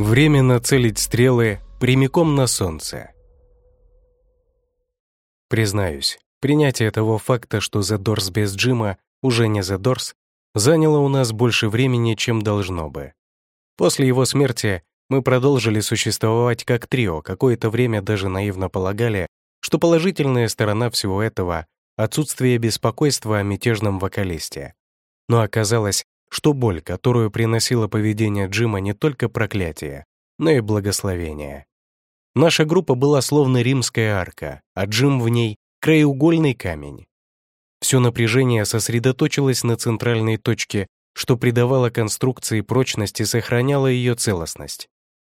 Время нацелить стрелы прямиком на солнце. Признаюсь, принятие того факта, что Задорс без Джима уже не Задорс, заняло у нас больше времени, чем должно бы. После его смерти мы продолжили существовать как трио, какое-то время даже наивно полагали, что положительная сторона всего этого — отсутствие беспокойства о мятежном вокалисте. Но оказалось, что боль, которую приносило поведение Джима, не только проклятие, но и благословение. Наша группа была словно римская арка, а Джим в ней — краеугольный камень. Все напряжение сосредоточилось на центральной точке, что придавало конструкции прочность и сохраняло ее целостность.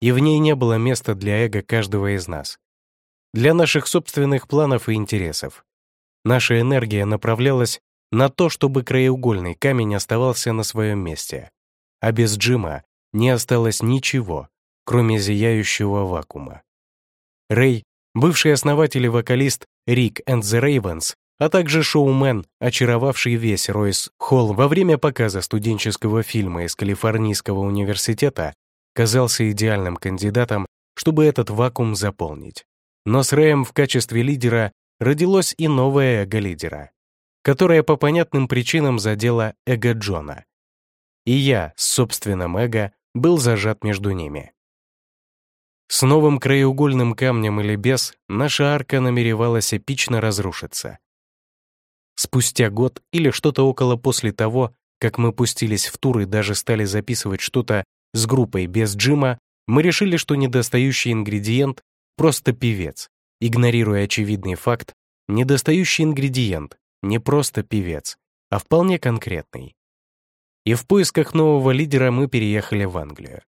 И в ней не было места для эго каждого из нас. Для наших собственных планов и интересов. Наша энергия направлялась на то, чтобы краеугольный камень оставался на своем месте. А без Джима не осталось ничего, кроме зияющего вакуума. Рэй, бывший основатель и вокалист Рик and the Ravens, а также шоумен, очаровавший весь Ройс Холл во время показа студенческого фильма из Калифорнийского университета, казался идеальным кандидатом, чтобы этот вакуум заполнить. Но с Рэем в качестве лидера родилось и новое эго-лидера которая по понятным причинам задела эго Джона. И я с собственным эго был зажат между ними. С новым краеугольным камнем или без, наша арка намеревалась эпично разрушиться. Спустя год или что-то около после того, как мы пустились в тур и даже стали записывать что-то с группой без Джима, мы решили, что недостающий ингредиент — просто певец, игнорируя очевидный факт, недостающий ингредиент не просто певец, а вполне конкретный. И в поисках нового лидера мы переехали в Англию.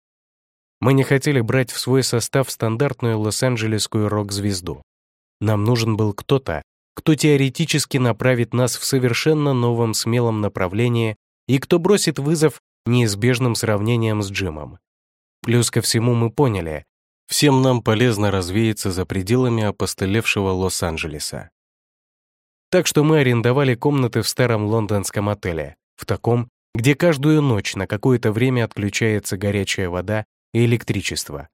Мы не хотели брать в свой состав стандартную лос-анджелесскую рок-звезду. Нам нужен был кто-то, кто теоретически направит нас в совершенно новом смелом направлении и кто бросит вызов неизбежным сравнениям с Джимом. Плюс ко всему мы поняли, всем нам полезно развеяться за пределами опостылевшего Лос-Анджелеса. Так что мы арендовали комнаты в старом лондонском отеле, в таком, где каждую ночь на какое-то время отключается горячая вода и электричество.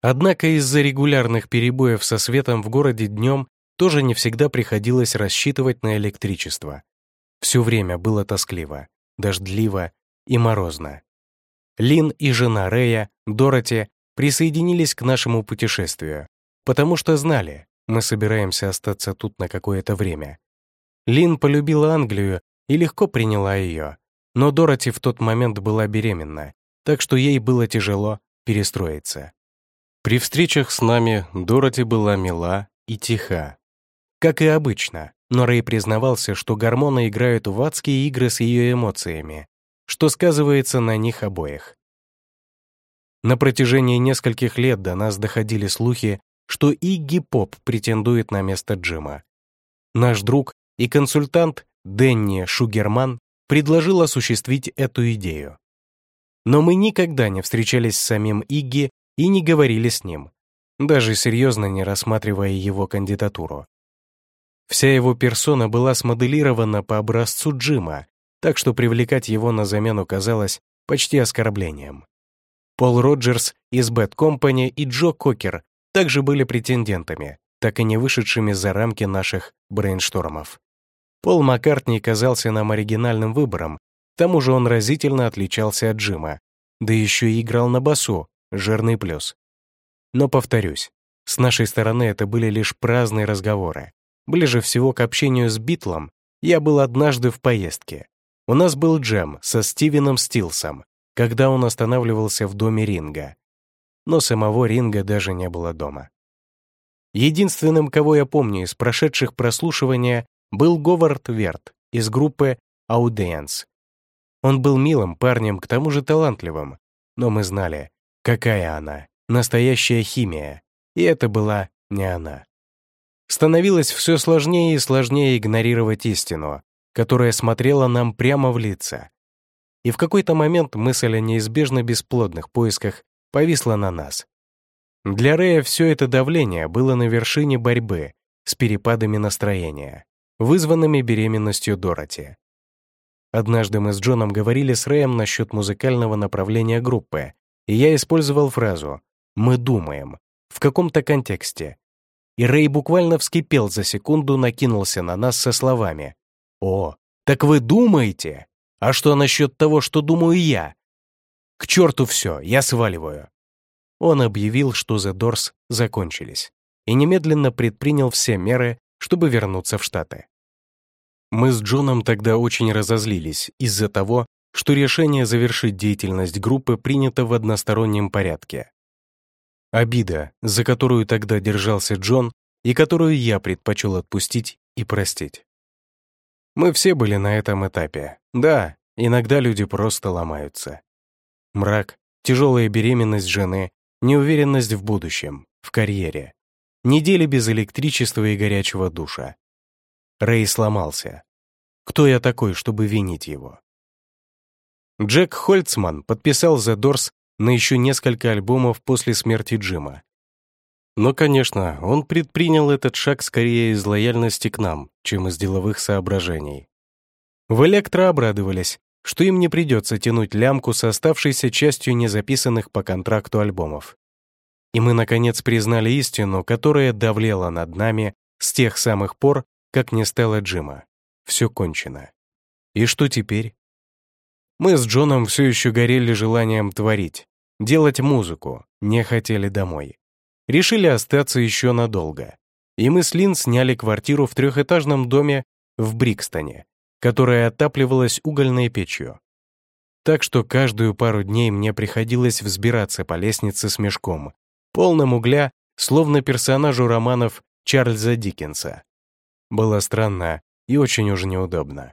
Однако из-за регулярных перебоев со светом в городе днем тоже не всегда приходилось рассчитывать на электричество. Все время было тоскливо, дождливо и морозно. Лин и жена Рэя, Дороти, присоединились к нашему путешествию, потому что знали, мы собираемся остаться тут на какое-то время. Лин полюбила Англию и легко приняла ее, но Дороти в тот момент была беременна, так что ей было тяжело перестроиться. При встречах с нами Дороти была мила и тиха. Как и обычно, но Рэй признавался, что гормоны играют в адские игры с ее эмоциями, что сказывается на них обоих. На протяжении нескольких лет до нас доходили слухи, что Игги Поп претендует на место Джима. Наш друг и консультант Дэнни Шугерман предложил осуществить эту идею. Но мы никогда не встречались с самим Игги и не говорили с ним, даже серьезно не рассматривая его кандидатуру. Вся его персона была смоделирована по образцу Джима, так что привлекать его на замену казалось почти оскорблением. Пол Роджерс из Bad Company и Джо Кокер также были претендентами, так и не вышедшими за рамки наших брейнштормов. Пол Маккартни казался нам оригинальным выбором, к тому же он разительно отличался от Джима, да еще и играл на басу, жирный плюс. Но повторюсь, с нашей стороны это были лишь праздные разговоры. Ближе всего к общению с Битлом я был однажды в поездке. У нас был джем со Стивеном Стилсом, когда он останавливался в доме Ринга но самого Ринга даже не было дома. Единственным, кого я помню из прошедших прослушивания, был Говард Верт из группы Audience. Он был милым парнем, к тому же талантливым, но мы знали, какая она, настоящая химия, и это была не она. Становилось все сложнее и сложнее игнорировать истину, которая смотрела нам прямо в лица. И в какой-то момент мысль о неизбежно бесплодных поисках повисла на нас. Для Рэя все это давление было на вершине борьбы с перепадами настроения, вызванными беременностью Дороти. Однажды мы с Джоном говорили с Рэем насчет музыкального направления группы, и я использовал фразу «мы думаем» в каком-то контексте. И Рэй буквально вскипел за секунду, накинулся на нас со словами «О, так вы думаете? А что насчет того, что думаю я? К черту все, я сваливаю». Он объявил, что The Doors закончились, и немедленно предпринял все меры, чтобы вернуться в Штаты. Мы с Джоном тогда очень разозлились из-за того, что решение завершить деятельность группы принято в одностороннем порядке. Обида, за которую тогда держался Джон и которую я предпочел отпустить и простить. Мы все были на этом этапе. Да, иногда люди просто ломаются. Мрак, тяжелая беременность жены, неуверенность в будущем, в карьере. Недели без электричества и горячего душа. Рэй сломался. Кто я такой, чтобы винить его? Джек Хольцман подписал The Doors на еще несколько альбомов после смерти Джима. Но, конечно, он предпринял этот шаг скорее из лояльности к нам, чем из деловых соображений. В «Электро» обрадовались, что им не придется тянуть лямку с оставшейся частью незаписанных по контракту альбомов. И мы, наконец, признали истину, которая давлела над нами с тех самых пор, как не стало Джима. Все кончено. И что теперь? Мы с Джоном все еще горели желанием творить, делать музыку, не хотели домой. Решили остаться еще надолго. И мы с Лин сняли квартиру в трехэтажном доме в Брикстоне, которая отапливалась угольной печью. Так что каждую пару дней мне приходилось взбираться по лестнице с мешком, полным угля, словно персонажу романов Чарльза Диккенса. Было странно и очень уж неудобно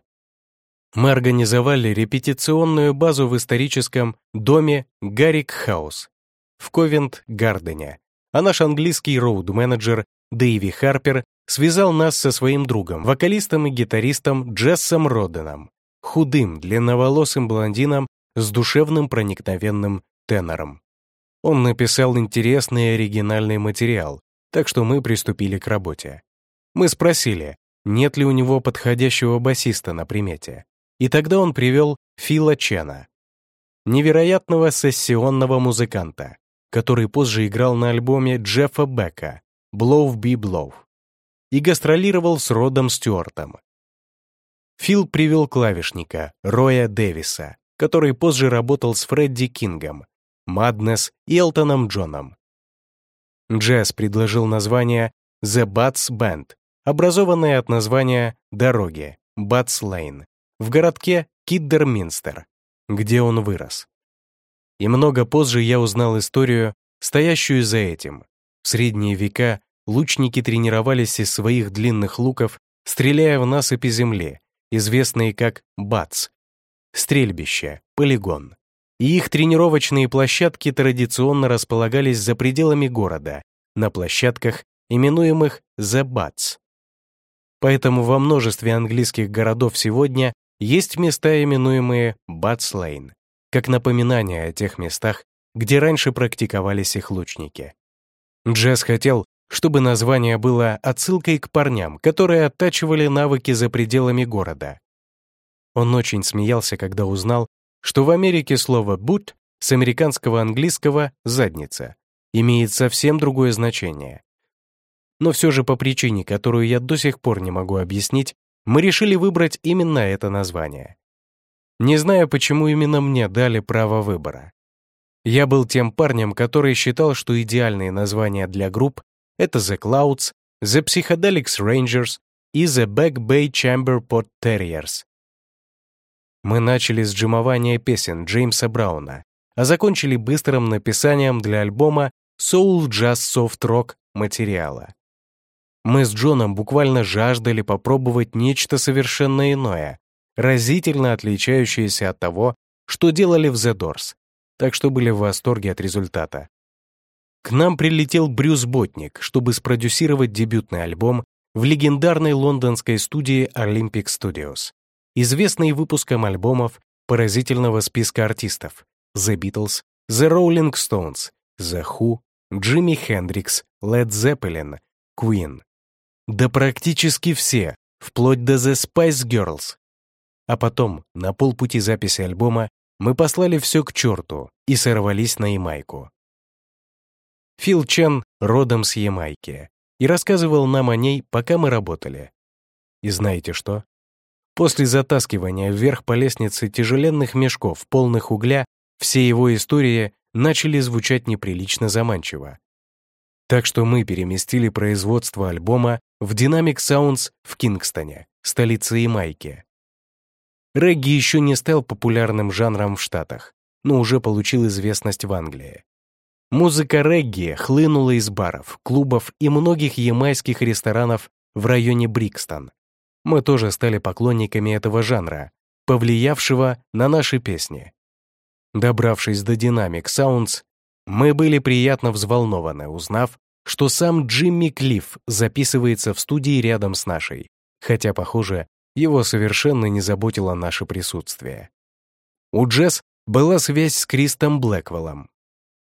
мы организовали репетиционную базу в историческом доме Гаррик Хаус в Ковент-Гардене, а наш английский роуд-менеджер Дэйви Харпер связал нас со своим другом, вокалистом и гитаристом Джессом Роденом, худым, длинноволосым блондином с душевным проникновенным тенором. Он написал интересный оригинальный материал, так что мы приступили к работе. Мы спросили, нет ли у него подходящего басиста на примете. И тогда он привел Фила Чена, невероятного сессионного музыканта, который позже играл на альбоме Джеффа Бека «Blow Be Blow» и гастролировал с Родом Стюартом. Фил привел клавишника Роя Дэвиса, который позже работал с Фредди Кингом, Маднес и Элтоном Джоном. Джесс предложил название The Bats Band, образованное от названия дороги Bats Lane, в городке Киддерминстер, где он вырос. И много позже я узнал историю, стоящую за этим. В средние века лучники тренировались из своих длинных луков, стреляя в насыпи земли, известные как бац, стрельбище, полигон. И их тренировочные площадки традиционно располагались за пределами города, на площадках, именуемых «The Bats». Поэтому во множестве английских городов сегодня есть места, именуемые Батслейн, как напоминание о тех местах, где раньше практиковались их лучники. Джесс хотел, чтобы название было отсылкой к парням, которые оттачивали навыки за пределами города. Он очень смеялся, когда узнал, что в Америке слово «boot» с американского английского «задница» имеет совсем другое значение. Но все же по причине, которую я до сих пор не могу объяснить, мы решили выбрать именно это название. Не знаю, почему именно мне дали право выбора. Я был тем парнем, который считал, что идеальные названия для групп — это The Clouds, The Psychedelics Rangers и The Back Bay Chamber Pot Terriers. Мы начали с джимования песен Джеймса Брауна, а закончили быстрым написанием для альбома Soul Jazz Soft Rock материала. Мы с Джоном буквально жаждали попробовать нечто совершенно иное, разительно отличающееся от того, что делали в The Doors, так что были в восторге от результата. К нам прилетел Брюс Ботник, чтобы спродюсировать дебютный альбом в легендарной лондонской студии Olympic Studios, известной выпуском альбомов поразительного списка артистов The Beatles, The Rolling Stones, The Who, Джимми Хендрикс, Led Zeppelin, Queen. Да практически все, вплоть до The Spice Girls. А потом, на полпути записи альбома, мы послали все к черту и сорвались на Ямайку. Фил Чен родом с Ямайки и рассказывал нам о ней, пока мы работали. И знаете что? После затаскивания вверх по лестнице тяжеленных мешков, полных угля, все его истории начали звучать неприлично заманчиво. Так что мы переместили производство альбома в Dynamic Sounds в Кингстоне, столице Ямайки. Регги еще не стал популярным жанром в Штатах, но уже получил известность в Англии. Музыка регги хлынула из баров, клубов и многих ямайских ресторанов в районе Брикстон. Мы тоже стали поклонниками этого жанра, повлиявшего на наши песни. Добравшись до Dynamic Sounds, мы были приятно взволнованы, узнав, что сам Джимми Клифф записывается в студии рядом с нашей, хотя, похоже, его совершенно не заботило наше присутствие. У Джесс была связь с Кристом Блэквеллом,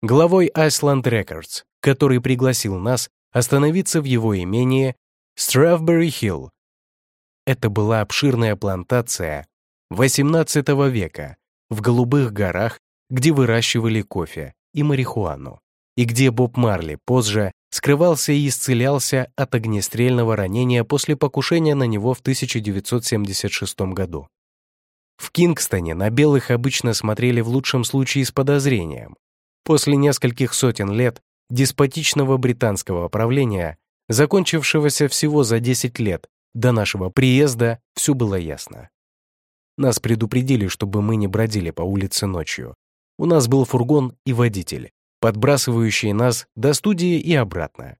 главой Iceland Records, который пригласил нас остановиться в его имении Strawberry Hill. Это была обширная плантация XVIII века в Голубых горах, где выращивали кофе и марихуану, и где Боб Марли позже скрывался и исцелялся от огнестрельного ранения после покушения на него в 1976 году. В Кингстоне на белых обычно смотрели в лучшем случае с подозрением. После нескольких сотен лет деспотичного британского правления, закончившегося всего за 10 лет до нашего приезда, все было ясно. Нас предупредили, чтобы мы не бродили по улице ночью, у нас был фургон и водитель, подбрасывающий нас до студии и обратно.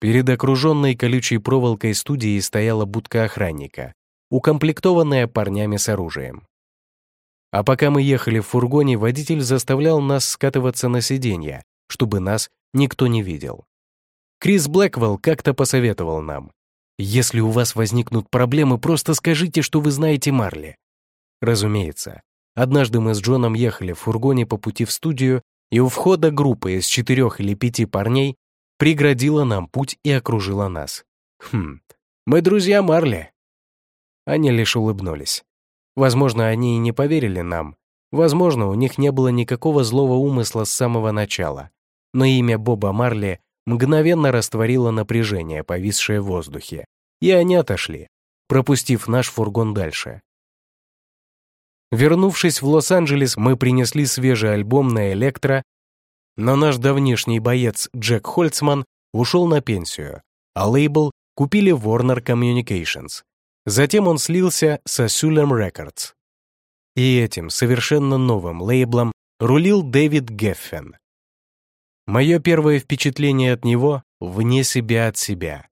Перед окруженной колючей проволокой студии стояла будка охранника, укомплектованная парнями с оружием. А пока мы ехали в фургоне, водитель заставлял нас скатываться на сиденья, чтобы нас никто не видел. Крис Блэквелл как-то посоветовал нам, «Если у вас возникнут проблемы, просто скажите, что вы знаете Марли». Разумеется, Однажды мы с Джоном ехали в фургоне по пути в студию, и у входа группа из четырех или пяти парней преградила нам путь и окружила нас. Хм, мы друзья Марли. Они лишь улыбнулись. Возможно, они и не поверили нам. Возможно, у них не было никакого злого умысла с самого начала. Но имя Боба Марли мгновенно растворило напряжение, повисшее в воздухе. И они отошли, пропустив наш фургон дальше. Вернувшись в Лос-Анджелес, мы принесли свежий альбом на электро, но наш давнишний боец Джек Хольцман ушел на пенсию, а лейбл купили Warner Communications. Затем он слился с Asylum Records. И этим совершенно новым лейблом рулил Дэвид Геффен. Мое первое впечатление от него — вне себя от себя.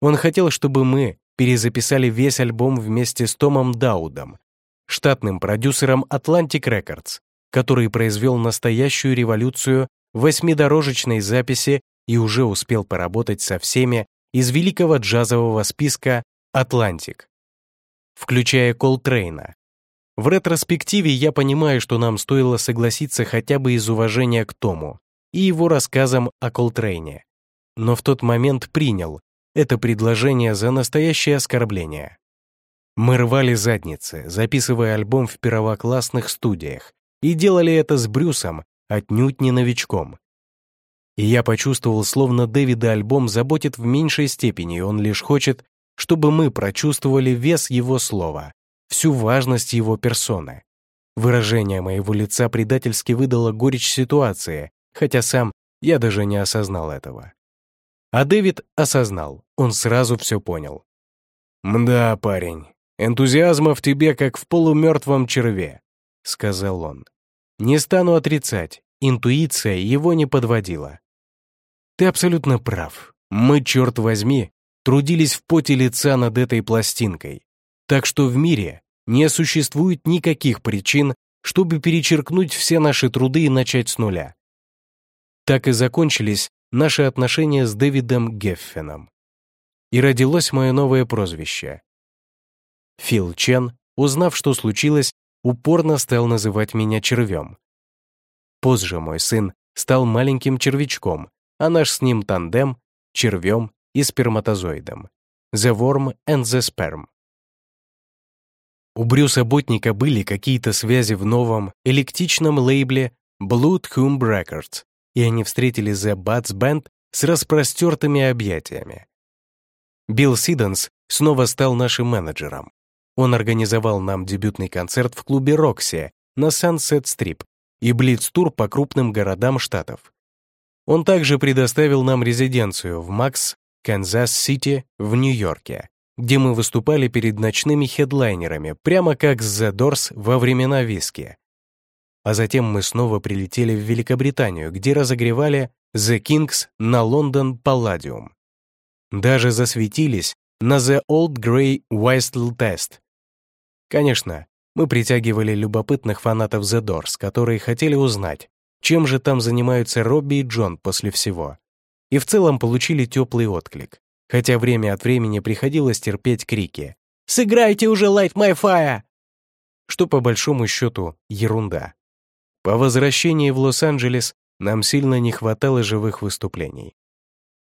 Он хотел, чтобы мы перезаписали весь альбом вместе с Томом Даудом, штатным продюсером Atlantic Records, который произвел настоящую революцию восьмидорожечной записи и уже успел поработать со всеми из великого джазового списка Atlantic, включая Колтрейна. В ретроспективе я понимаю, что нам стоило согласиться хотя бы из уважения к Тому и его рассказам о Колтрейне. Но в тот момент принял это предложение за настоящее оскорбление. Мы рвали задницы, записывая альбом в первоклассных студиях, и делали это с Брюсом, отнюдь не новичком. И я почувствовал, словно Дэвида альбом заботит в меньшей степени, он лишь хочет, чтобы мы прочувствовали вес его слова, всю важность его персоны. Выражение моего лица предательски выдало горечь ситуации, хотя сам я даже не осознал этого. А Дэвид осознал, он сразу все понял. «Мда, парень, «Энтузиазма в тебе, как в полумертвом черве», — сказал он. «Не стану отрицать, интуиция его не подводила». «Ты абсолютно прав. Мы, черт возьми, трудились в поте лица над этой пластинкой. Так что в мире не существует никаких причин, чтобы перечеркнуть все наши труды и начать с нуля. Так и закончились наши отношения с Дэвидом Геффеном. И родилось мое новое прозвище Фил Чен, узнав, что случилось, упорно стал называть меня червем. Позже мой сын стал маленьким червячком, а наш с ним тандем — червем и сперматозоидом. The Worm and the Sperm. у Брюса Ботника были какие-то связи в новом электичном лейбле Blood Hum Records, и они встретили The Butts Band с распростертыми объятиями. Билл Сиденс снова стал нашим менеджером. Он организовал нам дебютный концерт в клубе «Roxy» на Sunset Strip и блиц-тур по крупным городам штатов. Он также предоставил нам резиденцию в Max's Kansas City в Нью-Йорке, где мы выступали перед ночными хедлайнерами, прямо как с The Doors во времена виски. А затем мы снова прилетели в Великобританию, где разогревали The Kings на Лондон Palladium. Даже засветились на The Old Grey Whistle Test. Конечно, мы притягивали любопытных фанатов The Doors, которые хотели узнать, чем же там занимаются Робби и Джон после всего. И в целом получили теплый отклик, хотя время от времени приходилось терпеть крики «Сыграйте уже Light My Fire!» Что по большому счету ерунда. По возвращении в Лос-Анджелес нам сильно не хватало живых выступлений.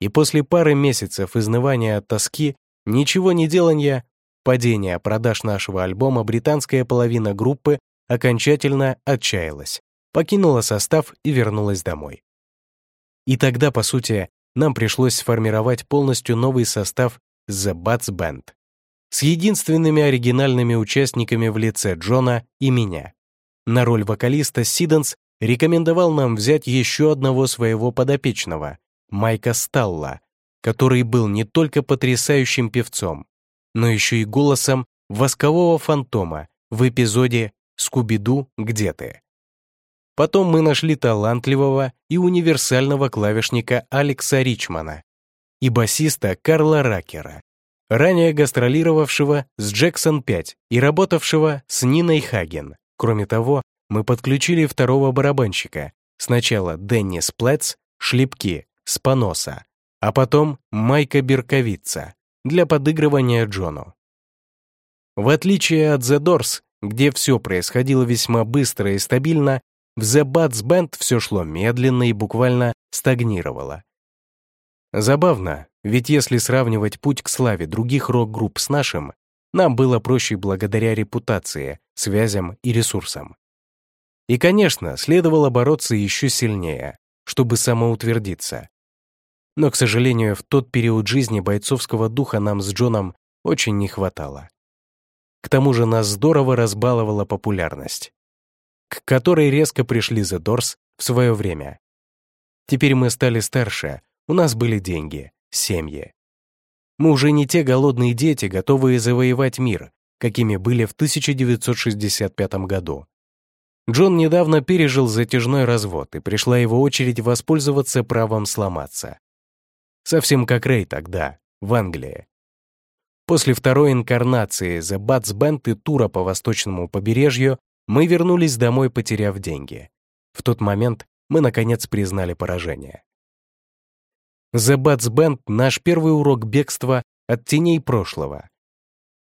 И после пары месяцев изнывания от тоски, ничего не делания, падения продаж нашего альбома британская половина группы окончательно отчаялась, покинула состав и вернулась домой. И тогда, по сути, нам пришлось сформировать полностью новый состав The Bats Band с единственными оригинальными участниками в лице Джона и меня. На роль вокалиста Сиденс рекомендовал нам взять еще одного своего подопечного, Майка Сталла, который был не только потрясающим певцом, но еще и голосом воскового фантома в эпизоде «Скуби-Ду, где ты?». Потом мы нашли талантливого и универсального клавишника Алекса Ричмана и басиста Карла Ракера, ранее гастролировавшего с Джексон 5 и работавшего с Ниной Хаген. Кроме того, мы подключили второго барабанщика, сначала Дэнни Сплетс, шлепки, с а потом Майка Берковица для подыгрывания Джону. В отличие от The Doors, где все происходило весьма быстро и стабильно, в The Bats Band все шло медленно и буквально стагнировало. Забавно, ведь если сравнивать путь к славе других рок-групп с нашим, нам было проще благодаря репутации, связям и ресурсам. И, конечно, следовало бороться еще сильнее, чтобы самоутвердиться. Но, к сожалению, в тот период жизни бойцовского духа нам с Джоном очень не хватало. К тому же нас здорово разбаловала популярность, к которой резко пришли The Doors в свое время. Теперь мы стали старше, у нас были деньги, семьи. Мы уже не те голодные дети, готовые завоевать мир, какими были в 1965 году. Джон недавно пережил затяжной развод, и пришла его очередь воспользоваться правом сломаться. Совсем как Рэй тогда, в Англии. После второй инкарнации The Bats Band и тура по восточному побережью мы вернулись домой, потеряв деньги. В тот момент мы, наконец, признали поражение. The Bats Band — наш первый урок бегства от теней прошлого.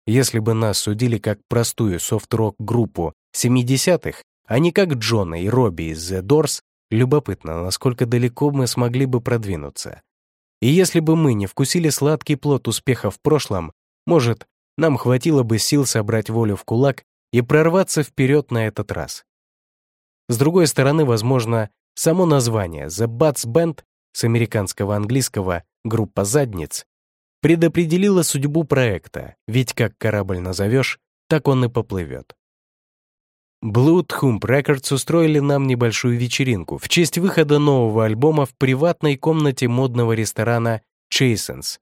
Если бы нас судили как простую софт-рок-группу 70-х, а не как Джона и Робби из The Doors, любопытно, насколько далеко мы смогли бы продвинуться. И если бы мы не вкусили сладкий плод успеха в прошлом, может, нам хватило бы сил собрать волю в кулак и прорваться вперед на этот раз. С другой стороны, возможно, само название The Bats Band с американского английского «группа задниц» предопределило судьбу проекта, ведь как корабль назовешь, так он и поплывет. Blood Hump Records устроили нам небольшую вечеринку в честь выхода нового альбома в приватной комнате модного ресторана Chasens,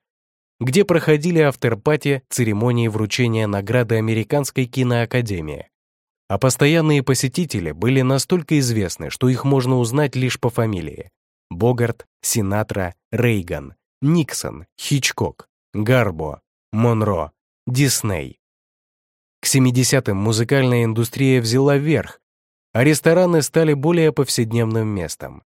где проходили авторпати церемонии вручения награды Американской киноакадемии. А постоянные посетители были настолько известны, что их можно узнать лишь по фамилии. Богарт, Синатра, Рейган, Никсон, Хичкок, Гарбо, Монро, Дисней. К 70-м музыкальная индустрия взяла верх, а рестораны стали более повседневным местом.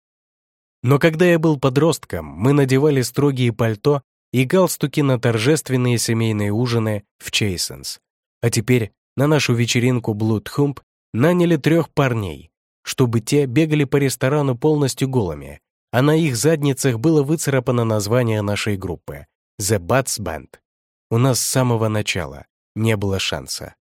Но когда я был подростком, мы надевали строгие пальто и галстуки на торжественные семейные ужины в Чейсенс. А теперь на нашу вечеринку Hump наняли трех парней, чтобы те бегали по ресторану полностью голыми, а на их задницах было выцарапано название нашей группы — The Bats Band. У нас с самого начала не было шанса.